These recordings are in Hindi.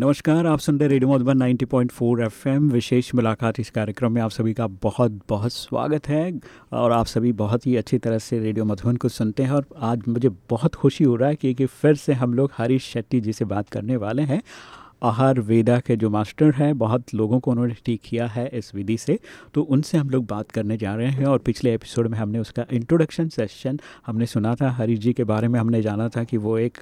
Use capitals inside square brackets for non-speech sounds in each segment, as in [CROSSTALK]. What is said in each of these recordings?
नमस्कार, आप सुन रहे रेडियो मधुबन 90.4 पॉइंट विशेष मुलाकात इस कार्यक्रम में आप सभी का बहुत बहुत स्वागत है और आप सभी बहुत ही अच्छी तरह से रेडियो मधुबन को सुनते हैं और आज मुझे बहुत खुशी हो रहा है क्योंकि फिर से हम लोग हरीश शेट्टी जी से बात करने वाले हैं। आहार वेदा के जो मास्टर हैं, बहुत लोगों को उन्होंने ठीक किया है इस विधि से। तो उनसे हम लोग बात करने जा रहे हैं और पिछले एपिसोड में हमने उसका इंट्रोडक्शन सेशन हमने सुना था। हरीश जी के बारे में हमने जाना था कि वो एक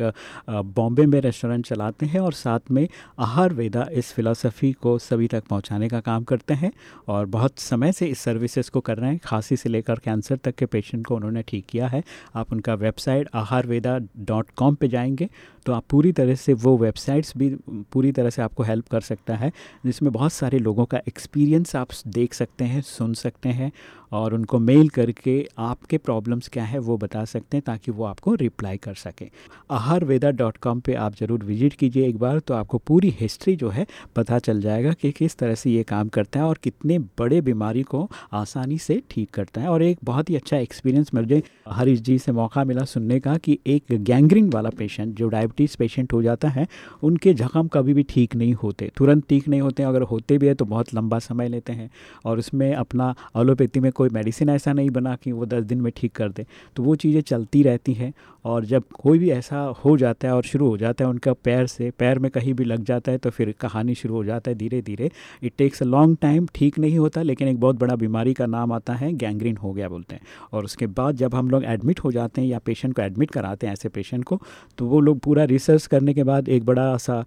बॉम्बे में रेस्टोरेंट चलाते हैं और साथ में आहार वेदा इस फ़िलासफ़ी को सभी तक पहुँचाने का काम करते हैं और बहुत समय से इस सर्विसेज़ को कर रहे हैं। खांसी से लेकर कैंसर तक के पेशेंट को उन्होंने ठीक किया है। आप उनका वेबसाइट आहार वेदा डॉट कॉम पर जाएँगे। तो आप पूरी तरह से वो वेबसाइट्स भी, पूरी तरह से आपको हेल्प कर सकता है, जिसमें बहुत सारे लोगों का एक्सपीरियंस आप देख सकते हैं, सुन सकते हैं और उनको मेल करके आपके प्रॉब्लम्स क्या है वो बता सकते हैं ताकि वो आपको रिप्लाई कर सकें। आहार वेदा डॉट कॉम पर आप ज़रूर विज़िट कीजिए एक बार तो आपको पूरी हिस्ट्री जो है पता चल जाएगा कि किस तरह से ये काम करता है और कितने बड़े बीमारी को आसानी से ठीक करता है। और एक बहुत ही अच्छा एक्सपीरियंस मुझे हरीश जी से मौका मिला सुनने का कि एक गैंग्रीन वाला पेशेंट, जो डायबिटीज़ पेशेंट हो जाता है, उनके जख्म कभी भी ठीक नहीं होते, तुरंत ठीक नहीं होते, अगर होते भी है तो बहुत लंबा समय लेते हैं। और उसमें अपना एलोपैथी में कोई मेडिसिन ऐसा नहीं बना कि वो दस दिन में ठीक कर दे। तो वो चीज़ें चलती रहती हैं और जब कोई भी ऐसा हो जाता है और शुरू हो जाता है उनका पैर से, पैर में कहीं भी लग जाता है तो फिर कहानी शुरू हो जाता है धीरे धीरे it takes a long time ठीक नहीं होता लेकिन एक बहुत बड़ा बीमारी का नाम आता है गैंग्रीन हो गया बोलते हैं। और उसके बाद जब हम लोग एडमिट हो जाते हैं या पेशेंट को एडमिट कराते हैं ऐसे पेशेंट को तो वो लोग पूरा रिसर्च करने के बाद एक बड़ा सा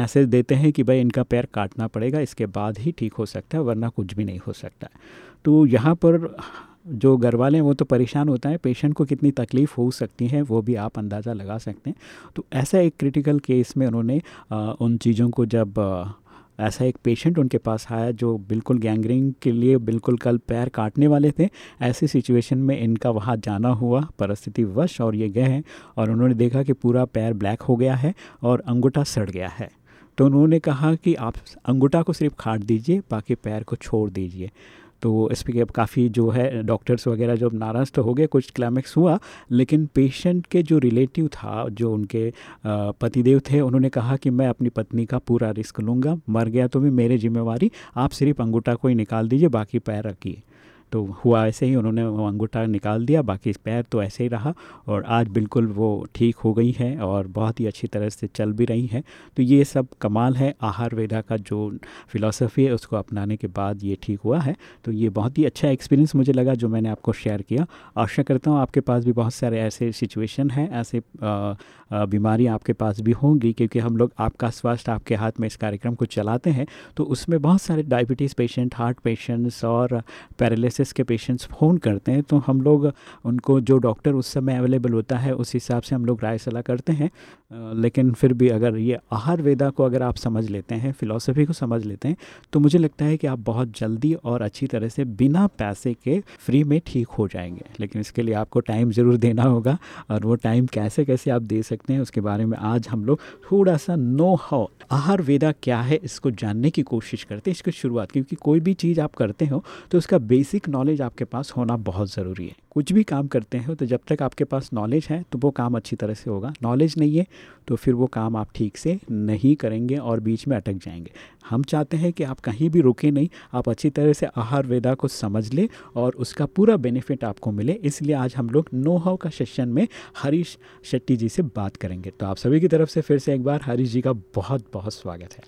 मैसेज देते हैं कि भाई इनका पैर काटना पड़ेगा, इसके बाद ही ठीक हो सकता है, वरना कुछ भी नहीं हो सकता तो यहाँ पर जो घर वाले हैं, वो तो परेशान होता है, पेशेंट को कितनी तकलीफ़ हो सकती है, वो भी आप अंदाज़ा लगा सकते हैं। तो ऐसा एक क्रिटिकल केस में उन्होंने उन चीज़ों को जब ऐसा एक पेशेंट उनके पास आया जो बिल्कुल गैंगरिंग के लिए बिल्कुल कल पैर काटने वाले थे, ऐसी सिचुएशन में इनका वहाँ जाना हुआ, परिस्थिति वश और ये गए हैं और उन्होंने देखा कि पूरा पैर ब्लैक हो गया है और अंगूठा सड़ गया है। तो उन्होंने कहा कि आप अंगूठा को सिर्फ़ काट दीजिए, बाकी पैर को छोड़ दीजिए। तो इस पर काफ़ी जो है डॉक्टर्स वगैरह जो नाराज़ तो हो गए, कुछ क्लाइमैक्स हुआ, लेकिन पेशेंट के जो रिलेटिव था, जो उनके पतिदेव थे, उन्होंने कहा कि मैं अपनी पत्नी का पूरा रिस्क लूँगा, मर गया तो भी मेरे जिम्मेवारी, आप सिर्फ़ अंगूठा को ही निकाल दीजिए, बाकी पैर रखिए। तो हुआ ऐसे ही उन्होंने वो अंगूठा निकाल दिया, बाकी पैर तो ऐसे ही रहा और आज बिल्कुल वो ठीक हो गई हैं और बहुत ही अच्छी तरह से चल भी रही हैं। तो ये सब कमाल है, आहार वेदा का जो फ़िलासफ़ी है उसको अपनाने के बाद ये ठीक हुआ है। तो ये बहुत ही अच्छा एक्सपीरियंस मुझे लगा जो मैंने आपको शेयर किया। आशा करता हूँ आपके पास भी बहुत सारे ऐसे सिचुएशन हैं, ऐसे बीमारियाँ आपके पास भी होंगी क्योंकि हम लोग आपका स्वास्थ्य आपके हाथ में इस कार्यक्रम को चलाते हैं। तो उसमें बहुत सारे डायबिटीज़ पेशेंट हार्ट पेशेंट्स और पैरालिस डायलिसिस के पेशेंट्स फ़ोन करते हैं तो हम लोग उनको, जो डॉक्टर उस समय अवेलेबल होता है, उस हिसाब से हम लोग राय सलाह करते हैं। लेकिन फिर भी अगर ये आहार वेदा को अगर आप समझ लेते हैं, फ़िलासफ़ी को समझ लेते हैं तो मुझे लगता है कि आप बहुत जल्दी और अच्छी तरह से बिना पैसे के फ्री में ठीक हो जाएँगे। लेकिन इसके लिए आपको टाइम ज़रूर देना होगा और वो टाइम कैसे कैसे आप दे सकते हैं, उसके बारे में आज हम लोग थोड़ा सा नो हाउ आहार वेदा क्या है, इसको जानने की कोशिश करते हैं, इसकी शुरुआत। क्योंकि कोई भी चीज़ आप करते हो तो उसका बेसिक नॉलेज आपके पास होना बहुत ज़रूरी है। कुछ भी काम करते हैं तो जब तक आपके पास नॉलेज है तो वो काम अच्छी तरह से होगा। नॉलेज नहीं है तो फिर वो काम आप ठीक से नहीं करेंगे और बीच में अटक जाएँगे। हम चाहते हैं कि आप कहीं भी रुके नहीं, आप अच्छी तरह से आहार वेदा को समझ लें और उसका पूरा बेनिफिट आपको मिले। इसलिए आज हम लोग नो हाउ का सेशन में हरीश शेट्टी जी से बात करेंगे। तो आप सभी की तरफ़ से फिर से एक बार हरीश जी का बहुत बहुत स्वागत है।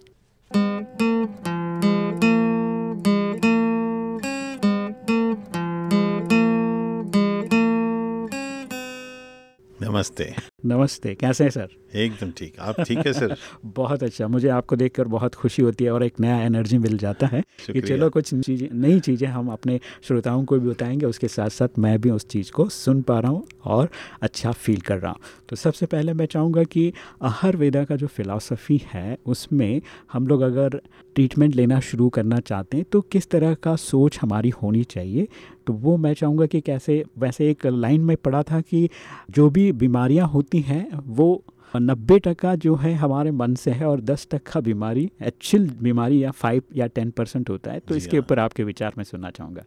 नमस्ते। नमस्ते कैसे हैं सर? एकदम ठीक। आप ठीक है सर? [LAUGHS] बहुत अच्छा मुझे आपको देखकर बहुत खुशी होती है और एक नया एनर्जी मिल जाता है कि चलो कुछ चीज़ें नई चीज़ें हम अपने श्रोताओं को भी बताएँगे उसके साथ साथ मैं भी उस चीज़ को सुन पा रहा हूँ और अच्छा फील कर रहा हूँ। तो सबसे पहले मैं चाहूँगा कि आहार वेदा का जो फ़िलासफ़ी है उसमें हम लोग अगर ट्रीटमेंट लेना शुरू करना चाहते हैं तो किस तरह का सोच हमारी होनी चाहिए? तो वो मैं चाहूँगा कि कैसे वैसे एक लाइन में पढ़ा था कि जो भी बीमारियाँ होती हैं वो नब्बे टका जो है हमारे मन से है और दस टका बीमारी एक्चुअल बीमारी या फाइव या टेन परसेंट होता है तो इसके ऊपर आपके विचार में सुनना चाहूँगा।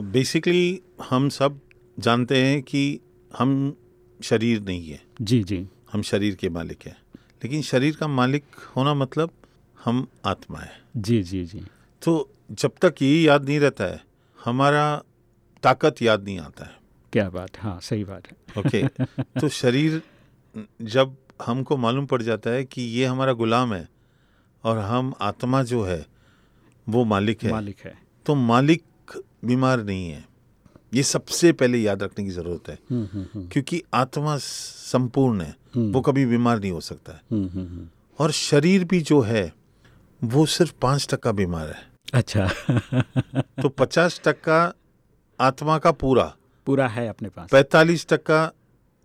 बेसिकली uh, हम सब जानते हैं कि हम शरीर नहीं है। जी जी। हम शरीर के मालिक हैं। लेकिन शरीर का मालिक होना मतलब हम आत्मा है। जी जी जी। तो जब तक ये याद नहीं रहता है हमारा ताकत याद नहीं आता है। क्या बात हाँ सही बात है। ओके तो [LAUGHS] शरीर जब हमको मालूम पड़ जाता है कि ये हमारा गुलाम है और हम आत्मा जो है वो मालिक है मालिक है। तो मालिक बीमार नहीं है। ये सबसे पहले याद रखने की ज़रूरत है हम्म, हम्म, हम्म, क्योंकि आत्मा संपूर्ण है। वो कभी बीमार नहीं हो सकता है। और शरीर भी जो है वो सिर्फ़ पाँच टक्का बीमार है। अच्छा। [LAUGHS] तो पचास टक्का आत्मा का पूरा पूरा है अपने पास। पैतालीस टक्का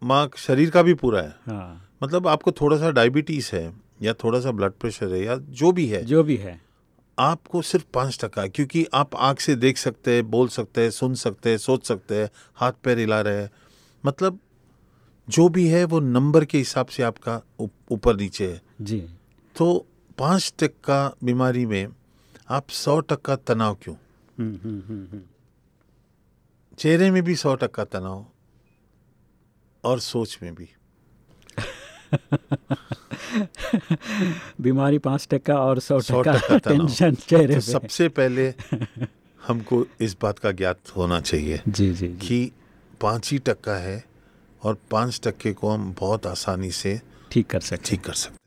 माँ शरीर का भी पूरा है। हाँ। मतलब आपको थोड़ा सा डायबिटीज़ है या थोड़ा सा ब्लड प्रेशर है या जो भी है। जो भी है। आपको सिर्फ़ पाँच टका क्योंकि आप आँख से देख सकते हैं बोल सकते हैं सुन सकते हैं सोच सकते हैं हाथ पैर हिला रहे हैं। मतलब जो भी है वो नंबर के हिसाब से आपका ऊप- ऊपर नीचे है। जी। तो पाँच टक्का बीमारी में आप सौ टक्का तनाव क्यों? चेहरे में भी सौ टक्का तनाव और सोच में भी। [LAUGHS] बीमारी पाँच टक्का और सौ टक्का टेंशन चेहरे तो सबसे पहले [LAUGHS] हमको इस बात का ज्ञात होना चाहिए जी जी जी। कि पाँच ही टक्का है और पाँच टक्के को हम बहुत आसानी से ठीक कर सकते ठीक कर सकते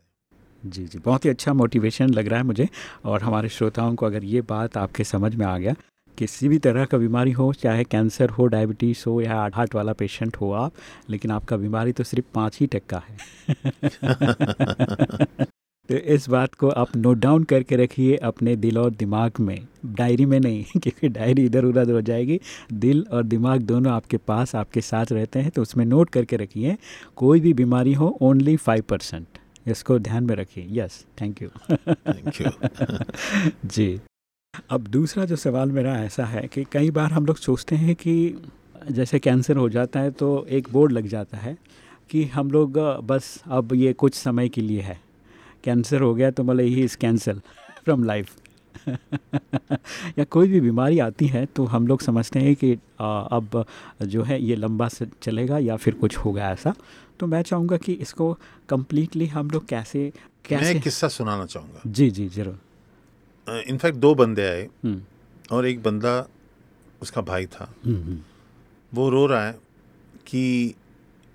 जी जी। बहुत ही अच्छा मोटिवेशन लग रहा है मुझे और हमारे श्रोताओं को अगर ये बात आपके समझ में आ गया किसी भी तरह का बीमारी हो चाहे कैंसर हो डायबिटीज़ हो या हार्ट वाला पेशेंट हो आप लेकिन आपका बीमारी तो सिर्फ़ पाँच ही टक्का है। [LAUGHS] तो इस बात को आप नोट डाउन करके रखिए अपने दिल और दिमाग में। डायरी में नहीं [LAUGHS] क्योंकि डायरी इधर उधर हो जाएगी। दिल और दिमाग दोनों आपके पास आपके साथ रहते हैं तो उसमें नोट करके रखिए कोई भी बीमारी हो ओनली फाइव परसेंट इसको ध्यान में रखिए। Yes thank you thank you ji. अब दूसरा जो सवाल मेरा ऐसा है कि कई बार हम लोग सोचते हैं कि जैसे कैंसर हो जाता है तो एक बोर्ड लग जाता है कि हम लोग बस अब ये कुछ समय के लिए है। कैंसर हो गया तो मतलब he is cancel from life. [LAUGHS] या कोई भी बीमारी आती है तो हम लोग समझते हैं कि अब जो है ये लंबा से चलेगा या फिर कुछ होगा ऐसा। तो मैं चाहूँगा कि इसको कम्प्लीटली हम लोग कैसे कैसे एक किस्सा सुनाना चाहूँगा। जी जी ज़रूर। इनफैक्ट दो बंदे आए हम्म, और एक बंदा उसका भाई था। हम्म, हम्म, वो रो रहा है कि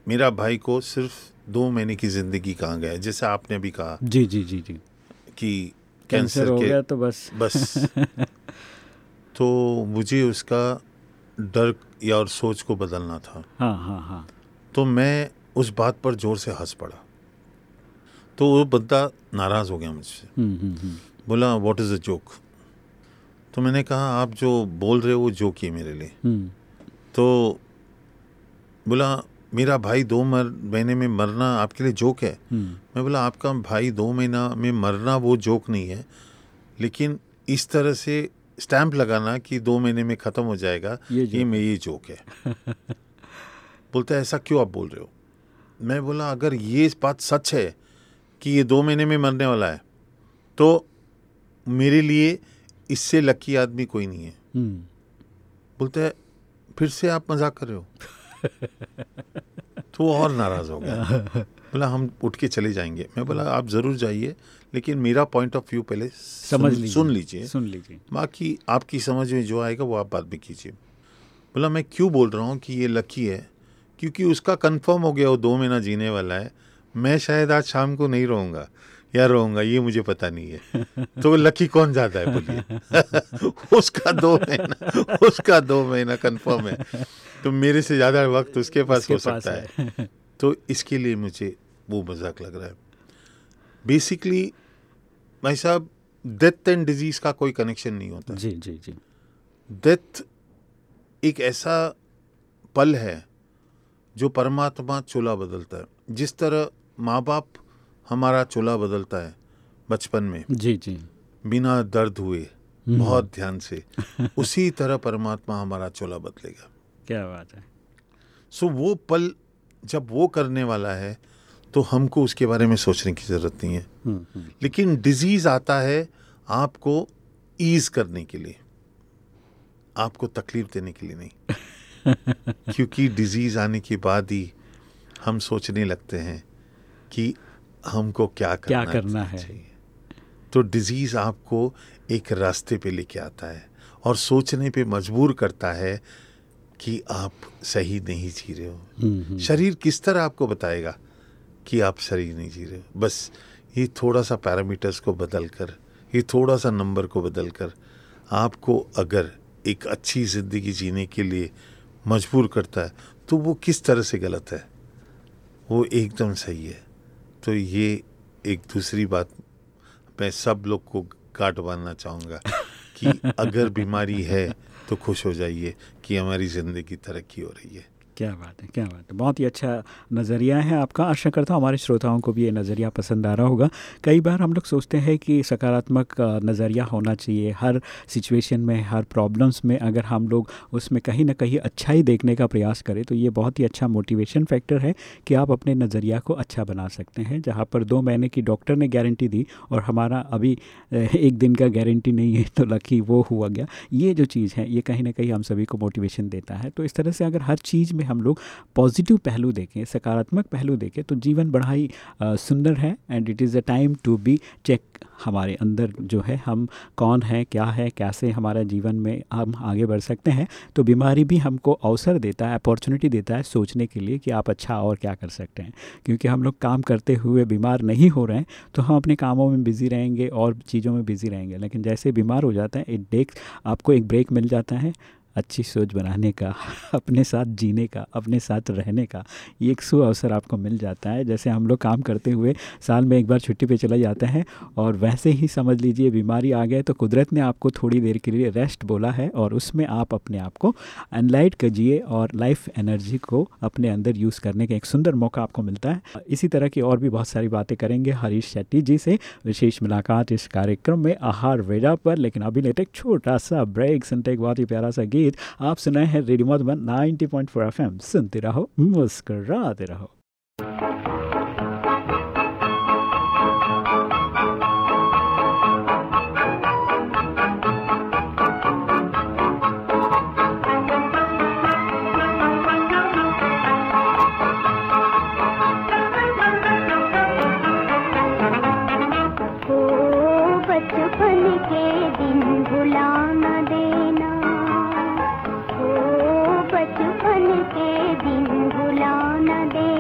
मेरा भाई को सिर्फ़ दो महीने की ज़िंदगी कहाँ गया जैसे आपने भी कहा जी जी जी जी। कि कैंसर हो गया तो बस। बस। [LAUGHS] तो मुझे उसका डर या और सोच को बदलना था। हाँ हाँ हाँ। तो मैं उस बात पर ज़ोर से हंस पड़ा। तो वो बंदा नाराज़ हो गया मुझसे। हम्म, हम्म, हम्म, बोला व्हाट इज़ अ जोक तो मैंने कहा आप जो बोल रहे हो वो जोक ही मेरे लिए। तो बोला मेरा भाई दो मर महीने में मरना आपके लिए जोक है। मैं बोला आपका भाई दो महीना में मरना वो जोक नहीं है लेकिन इस तरह से स्टैंप लगाना कि दो महीने में ख़त्म हो जाएगा ये ये जोक में ये जोक है। बोलता है ऐसा क्यों आप बोल रहे हो? मैं बोला अगर ये बात सच है कि ये दो महीने में मरने वाला है तो मेरे लिए इससे लकी आदमी कोई नहीं है। हम्म, बोलते है फिर से आप मज़ाक कर रहे हो? तो और नाराज़ हो गया। बोला हम उठ के चले जाएँगे। मैं बोला आप ज़रूर जाइए लेकिन मेरा पॉइंट ऑफ़ व्यू पहले समझ सुन, लीजिए। सुन लीजिए। सुन लीजिए। बाकी आपकी समझ में जो आएगा वो आप बाद में कीजिए। बोला मैं क्यों बोल रहा हूँ कि ये लकी है? क्योंकि उसका कंफर्म हो गया वो दो महीना जीने वाला है। मैं शायद आज शाम को नहीं रहूँगा या रहूँगा ये मुझे पता नहीं है। तो लकी कौन ज़्यादा है बोलिए। [LAUGHS] उसका दो महीना उसका दो महीना कंफर्म है। तो मेरे से ज़्यादा वक्त उसके पास उसके हो पास सकता है। तो इसके लिए मुझे वो मज़ाक लग रहा है। बेसिकली भाई साहब डेथ एंड डिज़ीज़ का कोई कनेक्शन नहीं होता। जी जी जी। डेथ एक ऐसा पल है जो परमात्मा चोला बदलता है। जिस तरह माँ बाप हमारा चोला बदलता है बचपन में। जी जी। बिना दर्द हुए बहुत ध्यान से [LAUGHS] उसी तरह परमात्मा हमारा चोला बदलेगा। क्या बात है। सो वो पल जब वो करने वाला है तो हमको उसके बारे में सोचने की ज़रूरत नहीं है। हम्म, हम्म, लेकिन डिज़ीज़ आता है आपको ईज करने के लिए। आपको तकलीफ़ देने के लिए नहीं। [LAUGHS] क्योंकि डिज़ीज़ आने के बाद ही हम सोचने लगते हैं कि हमको क्या करना, क्या करना है। तो डिज़ीज़ आपको एक रास्ते पे लेके आता है और सोचने पे मजबूर करता है कि आप सही नहीं जी रहे हो। हम्म, हम्म, शरीर किस तरह आपको बताएगा कि आप सही नहीं जी रहे हो? बस ये थोड़ा सा पैरामीटर्स को बदल कर ये थोड़ा सा नंबर को बदल कर आपको अगर एक अच्छी ज़िंदगी जीने के लिए मजबूर करता है तो वो किस तरह से गलत है? वो एकदम सही है। तो ये एक दूसरी बात मैं सब लोग को काट बांधना चाहूँगा कि [LAUGHS] अगर बीमारी है तो खुश हो जाइए कि हमारी ज़िंदगी तरक्की हो रही है। क्या बात है, क्या बात है। बहुत ही अच्छा नज़रिया है आपका। आशा करता हूँ हमारे श्रोताओं को भी ये नज़रिया पसंद आ रहा होगा। कई बार हम लोग सोचते हैं कि सकारात्मक नज़रिया होना चाहिए। हर सिचुएशन में, हर प्रॉब्लम्स में अगर हम लोग उसमें कहीं ना कहीं अच्छा ही देखने का प्रयास करें तो ये बहुत ही अच्छा मोटिवेशन फैक्टर है कि आप अपने नज़रिया को अच्छा बना सकते हैं। जहाँ पर दो महीने की डॉक्टर ने गारंटी दी और हमारा अभी एक दिन का गारंटी नहीं है तो लकी वो हुआ गया। ये जो चीज़ है, ये कहीं ना कहीं हम सभी को मोटिवेशन देता है। तो इस तरह से अगर हर चीज़ में हम लोग पॉजिटिव पहलू देखें, सकारात्मक पहलू देखें तो जीवन बड़ा ही सुंदर है and it is a time to be check हमारे अंदर जो है, हम कौन है, क्या है, कैसे हमारा जीवन में हम आगे बढ़ सकते हैं तो बीमारी भी हमको अवसर देता है अपॉर्चुनिटी देता है सोचने के लिए कि आप अच्छा और क्या कर सकते हैं। क्योंकि हम लोग काम करते हुए बीमार नहीं हो रहे हैं तो हम अपने कामों में बिज़ी रहेंगे और चीज़ों में बिज़ी रहेंगे। लेकिन जैसे बीमार हो जाते हैं इट टेक आपको एक ब्रेक मिल जाता है अच्छी सोच बनाने का, [LAUGHS] अपने साथ जीने का, अपने साथ रहने का, ये एक सु अवसर आपको मिल जाता है। जैसे हम लोग काम करते हुए साल में एक बार छुट्टी पे चले जाते हैं और वैसे ही समझ लीजिए बीमारी आ गए तो कुदरत ने आपको थोड़ी देर के लिए रेस्ट बोला है और उसमें आप अपने आप को एनलाइट कीजिए और लाइफ एनर्जी को अपने अंदर यूज़ करने का एक सुंदर मौका आपको मिलता है। इसी तरह की और भी बहुत सारी बातें करेंगे हरीश शेट्टी जी से। विशेष मुलाकात इस कार्यक्रम में आहार वेदा पर, लेकिन अभी लेते छोटा सा ब्रेक सुनते एक बहुत ही प्यारा सा गीत आप सुनाए हैं रेडियो मधुबन 90.4 एफएम। सुनते रहो मुस्कराते रहो। के दिन भुला न देना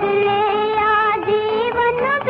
बदले या जीवन भी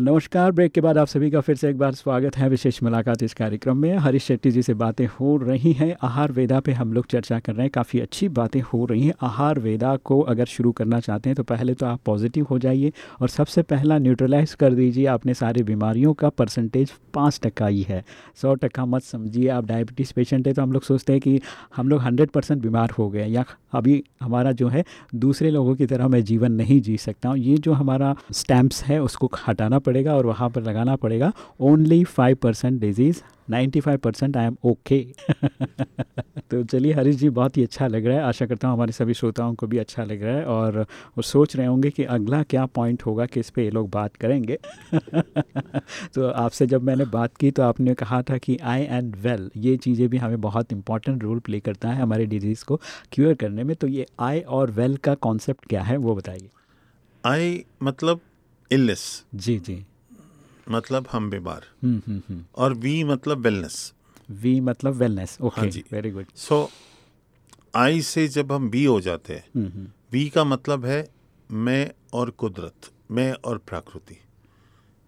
नमस्कार। ब्रेक के बाद आप सभी का फिर से एक बार स्वागत है विशेष मुलाकात इस कार्यक्रम में। हरीश शेट्टी जी से बातें हो रही हैं। आहार वेदा पे हम लोग चर्चा कर रहे हैं। काफ़ी अच्छी बातें हो रही हैं। आहार वेदा को अगर शुरू करना चाहते हैं तो पहले तो आप पॉजिटिव हो जाइए और सबसे पहला न्यूट्रलाइज कर दीजिए। आपने सारी बीमारियों का परसेंटेज पाँच टक्का ही है। सौ मत समझिए। आप डायबिटीज़ पेशेंट है तो हम लोग सोचते हैं कि हम लोग हंड्रेड परसेंट बीमार हो गए या अभी हमारा जो है, दूसरे लोगों की तरह मैं जीवन नहीं जी सकता हूँ। ये जो हमारा स्टैम्प्स है, उसको हटाना पड़ेगा और वहाँ पर लगाना पड़ेगा। Only five percent disease ninety five percent I am okay तो चलिए हरीश जी बहुत ही अच्छा लग रहा है। आशा करता हूँ हमारे सभी श्रोताओं को भी अच्छा लग रहा है और वो सोच रहे होंगे कि अगला क्या पॉइंट होगा कि इस पर ये लोग बात करेंगे। [LAUGHS] तो आपसे जब मैंने बात की तो आपने कहा था कि आई एंड वेल ये चीज़ें भी हमें बहुत इंपॉर्टेंट रोल प्ले करता है हमारे डिज़ीज़ को क्योर करने में। तो ये आई और वेल का कॉन्सेप्ट क्या है वो बताइए। आई मतलब इलनेस जी जी। मतलब हम बीमार। हम्म हम्म हम्म। और वी मतलब वेलनेस वी मतलब वेलनेस ओके हाँ जी। वेरी गुड सो आई से जब हम बी हो जाते हैं वी का मतलब है मैं और कुदरत मैं और प्रकृति।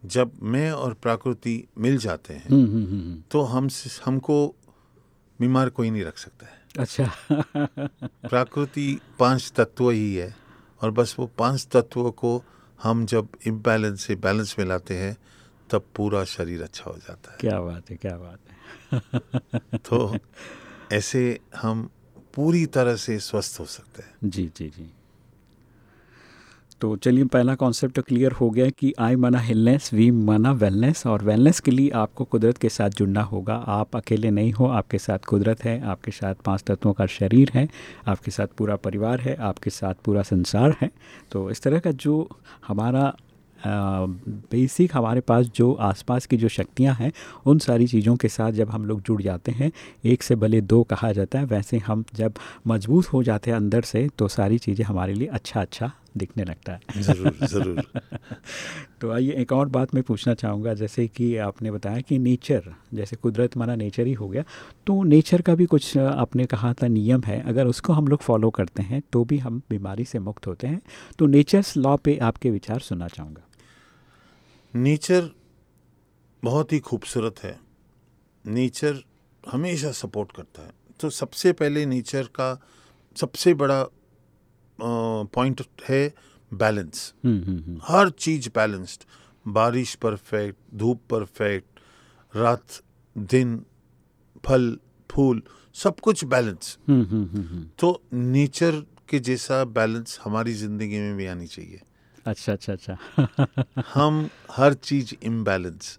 जब मैं और प्रकृति मिल जाते हैं तो हम हमको बीमार कोई नहीं रख सकता है। अच्छा। [LAUGHS] प्रकृति पाँच तत्व ही है और बस वो पाँच तत्वों को हम जब इम्बैलेंस से बैलेंस में लाते हैं तब पूरा शरीर अच्छा हो जाता है। क्या बात है क्या बात है। [LAUGHS] तो ऐसे हम पूरी तरह से स्वस्थ हो सकते हैं। जी जी जी। तो चलिए पहला कॉन्सेप्ट तो क्लियर हो गया कि आई मना हिलनेस वी मना वेलनेस और वेलनेस के लिए आपको कुदरत के साथ जुड़ना होगा। आप अकेले नहीं हो आपके साथ कुदरत है आपके साथ पाँच तत्वों का शरीर है आपके साथ पूरा परिवार है आपके साथ पूरा संसार है। तो इस तरह का जो हमारा बेसिक हमारे पास जो आसपास की जो शक्तियाँ हैं उन सारी चीज़ों के साथ जब हम लोग जुड़ जाते हैं एक से भले दो कहा जाता है वैसे हम जब मज़बूत हो जाते हैं अंदर से तो सारी चीज़ें हमारे लिए अच्छा अच्छा दिखने लगता है। ज़रूर ज़रूर। [LAUGHS] तो आइए एक और बात मैं पूछना चाहूँगा जैसे कि आपने बताया कि नेचर जैसे कुदरत माना नेचर ही हो गया तो नेचर का भी कुछ आपने कहा था नियम है अगर उसको हम लोग फॉलो करते हैं तो भी हम बीमारी से मुक्त होते हैं। तो नेचर्स लॉ पे आपके विचार सुनना चाहूँगा। नेचर बहुत ही खूबसूरत है। नेचर हमेशा सपोर्ट करता है। तो सबसे पहले नेचर का सबसे बड़ा पॉइंट है बैलेंस हम्म हम्म हम्म। हर चीज़ बैलेंस्ड बारिश परफेक्ट धूप परफेक्ट रात दिन फल फूल सब कुछ बैलेंस। तो नेचर के जैसा बैलेंस हमारी ज़िंदगी में भी आनी चाहिए। अच्छा अच्छा अच्छा। हम हर चीज़ इम्बैलेंस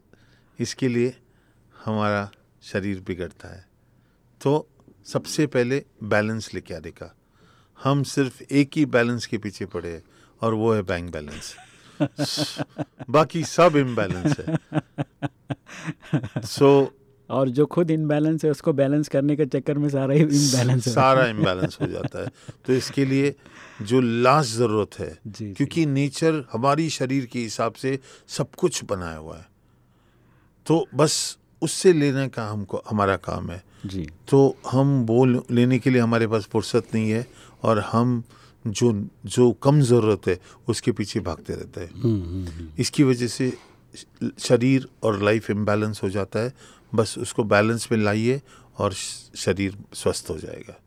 इसके लिए हमारा शरीर बिगड़ता है। तो सबसे पहले बैलेंस लेके आने का। हम सिर्फ़ एक ही बैलेंस के पीछे पड़े हैं और वो है बैंक बैलेंस [LAUGHS] बाकी सब इम्बैलेंस है। सो और जो खुद इनबैलेंस है उसको बैलेंस करने के चक्कर में सारा ही इनबैलेंस सारा इम्बैलेंस हो जाता है। तो इसके लिए जो लास्ट ज़रूरत है जी, जी। क्योंकि नेचर हमारी शरीर के हिसाब से सब कुछ बनाया हुआ है। तो बस उससे लेने का हमको हमारा काम है। जी। तो हम वो लेने के लिए हमारे पास फुर्सत नहीं है और हम जो जो कम ज़रूरत है उसके पीछे भागते रहते हैं। इसकी वजह से शरीर और लाइफ इम्बैलेंस हो जाता है बस उसको बैलेंस में लाइए और शरीर स्वस्थ हो जाएगा।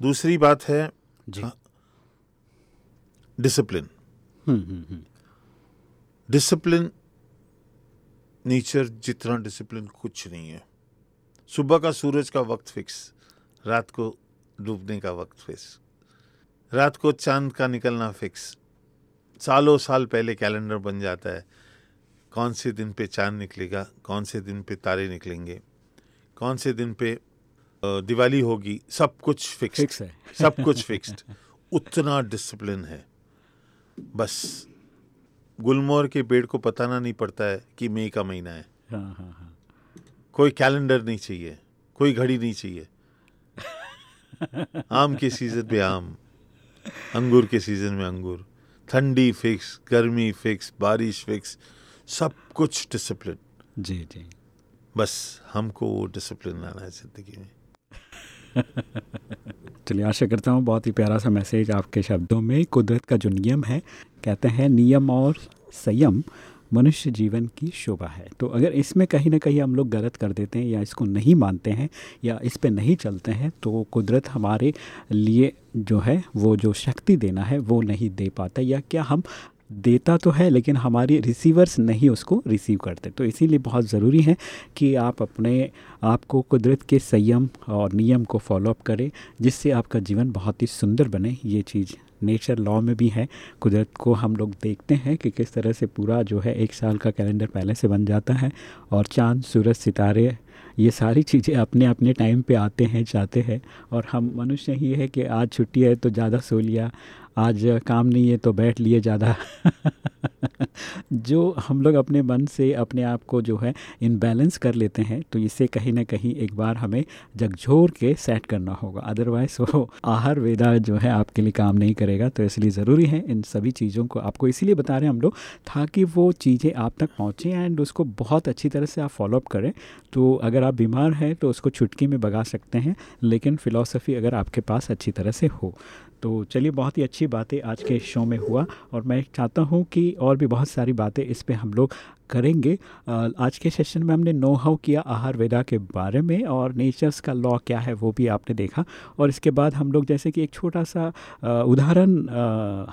दूसरी बात है डिसिप्लिन डिसिप्लिन नेचर जितना डिसिप्लिन कुछ नहीं है। सुबह का सूरज का वक्त फिक्स रात को डूबने का वक्त फिक्स रात को चाँद का निकलना फिक्स सालों साल पहले कैलेंडर बन जाता है। कौन से दिन पे चाँद निकलेगा कौन से दिन पे तारे निकलेंगे कौन से दिन पे दिवाली होगी सब कुछ फिक्स फिक्स है। [LAUGHS] सब कुछ फिक्स्ड उतना डिसिप्लिन है। बस गुलमोहर के पेड़ को बताना नहीं पड़ता है कि मई का महीना है। हाँ हाँ हाँ। कोई कैलेंडर नहीं चाहिए कोई घड़ी नहीं चाहिए। आम के सीज़न पे आम अंगूर के सीज़न में अंगूर। ठंडी फिक्स गर्मी फिक्स बारिश फिक्स सब कुछ डिसिप्लिन जी जी। बस हमको वो डिसिप्लिन लाना है ज़िंदगी में। [LAUGHS] चलिए आशा करता हूँ बहुत ही प्यारा सा मैसेज आपके शब्दों में कुदरत का जो नियम है कहते हैं नियम और संयम मनुष्य जीवन की शोभा है। तो अगर इसमें कहीं ना कहीं हम लोग गलत कर देते हैं या इसको नहीं मानते हैं या इस पे नहीं चलते हैं तो कुदरत हमारे लिए जो है वो जो शक्ति देना है वो नहीं दे पाता या क्या हम देता तो है, लेकिन हमारी रिसीवर्स नहीं उसको रिसीव करते। तो इसीलिए बहुत ज़रूरी है कि आप अपने आप को कुदरत के संयम और नियम को फॉलोअप करें, जिससे आपका जीवन बहुत ही सुंदर बने। ये चीज़ नेचर लॉ में भी है। कुदरत को हम लोग देखते हैं कि किस तरह से पूरा जो है एक साल का कैलेंडर पहले से बन जाता है और चाँद, सूरज, सितारे, ये सारी चीज़ें अपने अपने टाइम पे आते हैं, जाते हैं। और हम मनुष्य ही है कि आज छुट्टी है तो ज़्यादा सो लिया आज काम नहीं है तो बैठ लिए ज़्यादा। जो हम लोग अपने मन से, अपने आप को जो है इनबैलेंस कर लेते हैं तो इसे कहीं ना कहीं एक बार हमें झकझोर के सेट करना होगा। अदरवाइज़ वो आहार वेदा जो है आपके लिए काम नहीं करेगा तो इसलिए ज़रूरी है इन सभी चीज़ों को आपको इसीलिए बता रहे हैं हम लोग, ताकि वो चीज़ें आप तक पहुँचें एंड उसको बहुत अच्छी तरह से आप फॉलोअप करें। तो अगर आप बीमार हैं तो उसको चुटकी में भगा सकते हैं, लेकिन फ़िलासफ़ी अगर आपके पास अच्छी तरह से हो। तो चलिए बहुत ही अच्छी बातें आज के शो में हुआ और मैं चाहता हूँ कि और भी बहुत सारी बातें इस पर हम लोग करेंगे। आज के सेशन में हमने नो हाउ किया आहार वेदा के बारे में और नेचर्स का लॉ क्या है वो भी आपने देखा। और इसके बाद हम लोग जैसे कि एक छोटा सा उदाहरण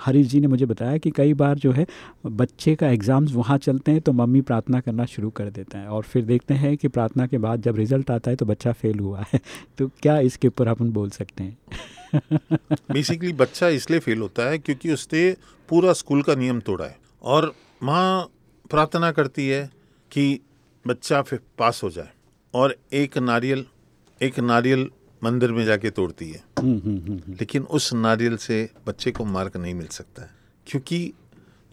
हरीश जी ने मुझे बताया कि कई बार जो है बच्चे का एग्ज़ाम्स वहाँ चलते हैं तो मम्मी प्रार्थना करना शुरू कर देते हैं और फिर देखते हैं कि प्रार्थना के बाद जब रिज़ल्ट आता है तो बच्चा फेल हुआ है। [LAUGHS] तो क्या इसके ऊपर अपन बोल सकते हैं? [LAUGHS] बेसिकली बच्चा इसलिए फेल होता है क्योंकि उसने पूरा स्कूल का नियम तोड़ा है। और माँ प्रार्थना करती है कि बच्चा फिर पास हो जाए और एक नारियल एक नारियल मंदिर में जाके तोड़ती है। हम्म, हम्म, हम्म। लेकिन उस नारियल से बच्चे को मार्क नहीं मिल सकता है। क्योंकि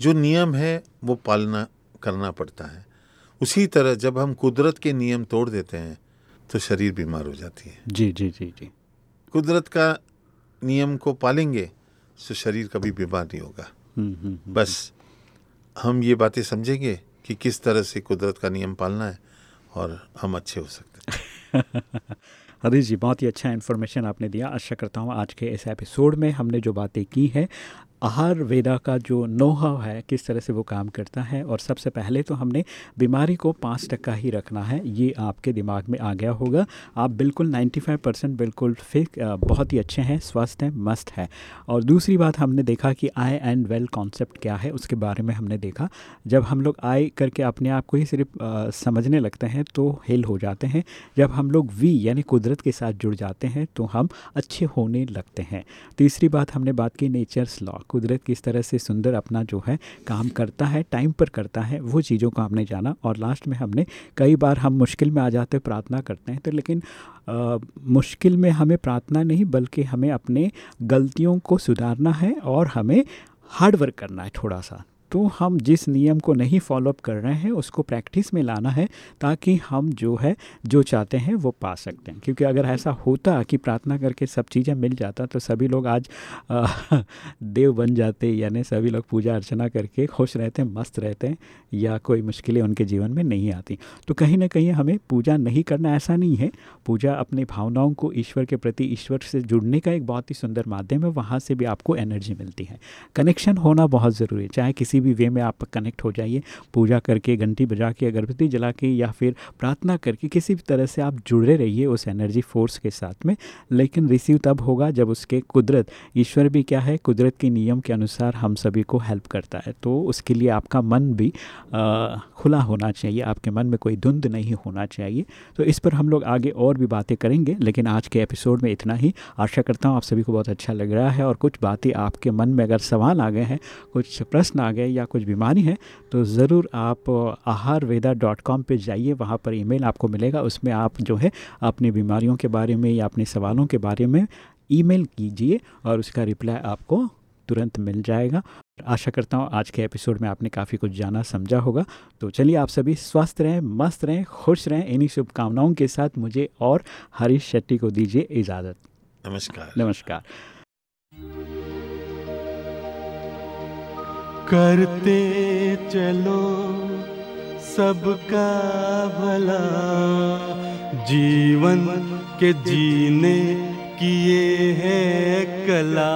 जो नियम है वो पालना करना पड़ता है। उसी तरह जब हम कुदरत के नियम तोड़ देते हैं तो शरीर बीमार हो जाती है। जी जी जी जी। कुदरत का नियम को पालेंगे तो शरीर कभी बीमार नहीं होगा हम्म, हम्म, हम्म। बस हम ये बातें समझेंगे कि किस तरह से कुदरत का नियम पालना है और हम अच्छे हो सकते हैं [LAUGHS] हरीश जी बहुत ही अच्छा इन्फॉर्मेशन आपने दिया आशा करता हूँ आज के इस एपिसोड में हमने जो बातें की हैं आहार वेदा का जो नोहा है, किस तरह से वो काम करता है, और सबसे पहले तो हमने बीमारी को पाँच टक्का ही रखना है, ये आपके दिमाग में आ गया होगा। आप बिल्कुल 95 परसेंट बिल्कुल फिक बहुत ही अच्छे हैं, स्वस्थ हैं, मस्त है। और दूसरी बात हमने देखा कि आई एंड वेल कॉन्सेप्ट क्या है, उसके बारे में हमने देखा। जब हम लोग आई करके अपने आप को ही सिर्फ़ समझने लगते हैं तो हिल हो जाते हैं। जब हम लोग वी यानी कुदरत के साथ जुड़ जाते हैं तो हम अच्छे होने लगते हैं। तीसरी बात हमने बात की नेचर्स लॉ कुदरत किस तरह से सुंदर अपना जो है काम करता है टाइम पर करता है वो चीज़ों को हमने जाना और लास्ट में हमने कई बार हम मुश्किल में आ जाते हैं प्रार्थना करते हैं तो लेकिन आ, मुश्किल में हमें प्रार्थना नहीं बल्कि हमें अपने गलतियों को सुधारना है और हमें हार्ड वर्क करना है थोड़ा सा। तो हम जिस नियम को नहीं फॉलोअप कर रहे हैं उसको प्रैक्टिस में लाना है ताकि हम जो है जो चाहते हैं वो पा सकते हैं। क्योंकि अगर ऐसा होता कि प्रार्थना करके सब चीज़ें मिल जाता तो सभी लोग आज आ, [LAUGHS] देव बन जाते यानी सभी लोग पूजा अर्चना करके खुश रहते हैं मस्त रहते हैं या कोई मुश्किलें उनके जीवन में नहीं आती। तो कहीं ना कहीं हमें पूजा नहीं करना ऐसा नहीं है। पूजा अपनी भावनाओं को ईश्वर के प्रति ईश्वर से जुड़ने का एक बहुत ही सुंदर माध्यम है वहाँ से भी आपको एनर्जी मिलती है। कनेक्शन होना बहुत ज़रूरी है चाहे किसी भी वे में आप कनेक्ट हो जाइए। पूजा करके घंटी बजा के अगरबत्ती जला के या फिर प्रार्थना करके किसी भी तरह से आप जुड़े रहिए उस एनर्जी फोर्स के साथ में। लेकिन रिसीव तब होगा जब उसके कुदरत ईश्वर भी क्या है कुदरत के नियम के अनुसार हम सभी को हेल्प करता है। तो उसके लिए आपका मन भी आ, खुला होना चाहिए। आपके मन में कोई धुंध नहीं होना चाहिए। तो इस पर हम लोग आगे और भी बातें करेंगे। लेकिन आज के एपिसोड में इतना ही। आशा करता हूँ आप सभी को बहुत अच्छा लग रहा है और कुछ बातें आपके मन में अगर सवाल आ गए हैं कुछ प्रश्न आ गए या कुछ बीमारी है तो ज़रूर आप आहार वेदा डॉट कॉम पर जाइए वहाँ पर ईमेल आपको मिलेगा। उसमें आप जो है अपनी बीमारियों के बारे में या अपने सवालों के बारे में ईमेल कीजिए और उसका रिप्लाई आपको तुरंत मिल जाएगा। आशा करता हूँ आज के एपिसोड में आपने काफ़ी कुछ जाना समझा होगा। तो चलिए आप सभी स्वस्थ रहें मस्त रहें खुश रहें। इन्हीं शुभकामनाओं के साथ मुझे और हरीश शेट्टी को दीजिए इजाज़त। नमस्कार। नमस्कार। करते चलो सबका भला। जीवन के जीने किए है कला।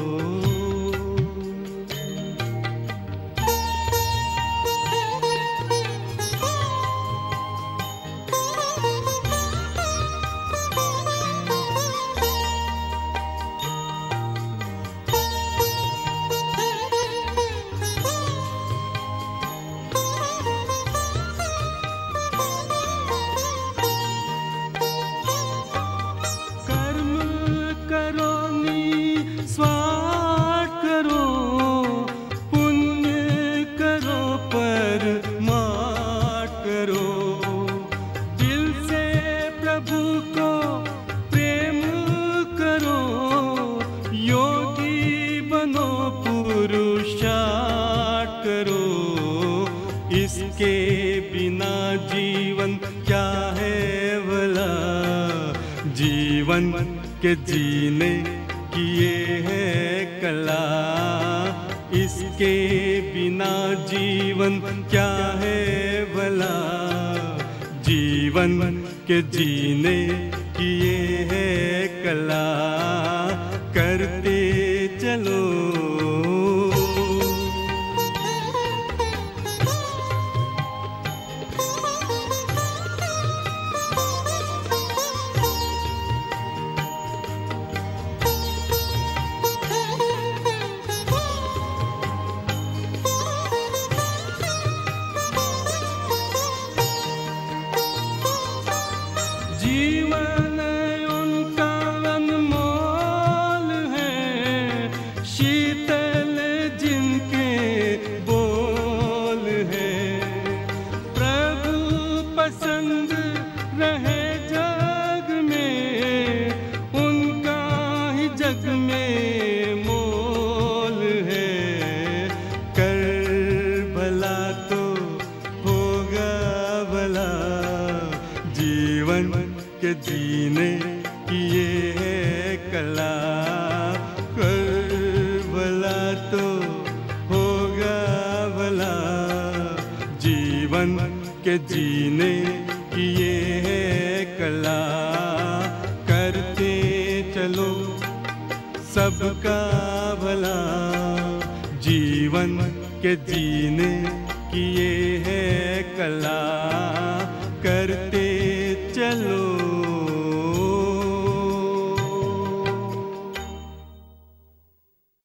जीवन के जीने की ये है कला। इसके बिना जीवन क्या है भला? जीवन के जीने की ये है कला।